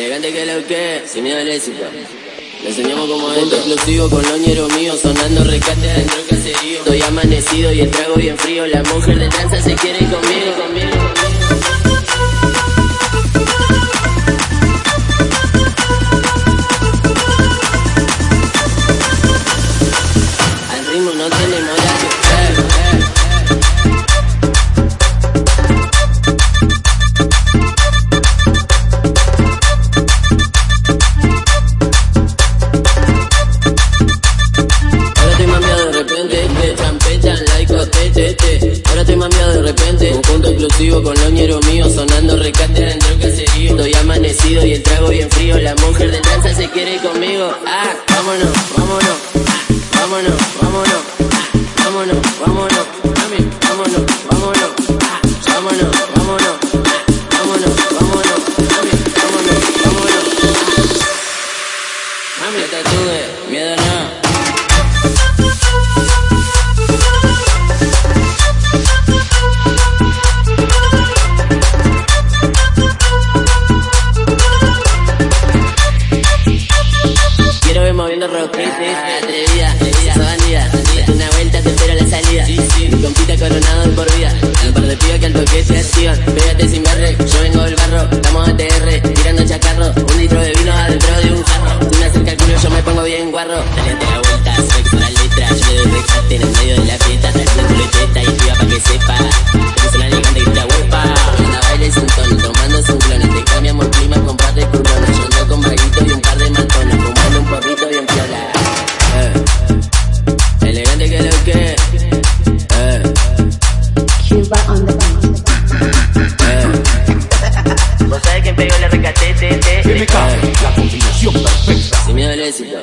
Elegante que lo que, sin miedo al éxito. Le enseñamos como esto explosivo con loñero mío Sonando rescate adentro del caserío Estoy amanecido y el trago bien frío La mujer de danza se quiere conmigo, conmigo, conmigo. Al ritmo no tenemos repente, un punto explosivo con loñero mío Sonando rescate dentro del caserío. Estoy amanecido y el trago bien frío. La mujer de danza se quiere conmigo. Ah, vámonos, vámonos. Vámonos Vámonos, Quiero ver moviendo rock, sí, sí, atrevida, sos bandida, date una vuelta, te espero la salida, mi compita coronado por vida, un par de pibas que al toque se activan, pégate sin barre, yo vengo del barro, estamos a TR, tirando chacarro, un litro de vino adentro de un jarro, si me acerca el culo yo me pongo bien guarro, dale la vuelta, soy con la letra, yo le doy rescate en el medio de la Cuba on the beat. ¿Vos sabés? MK, la combinación perfecta. Sin miedo al éxito.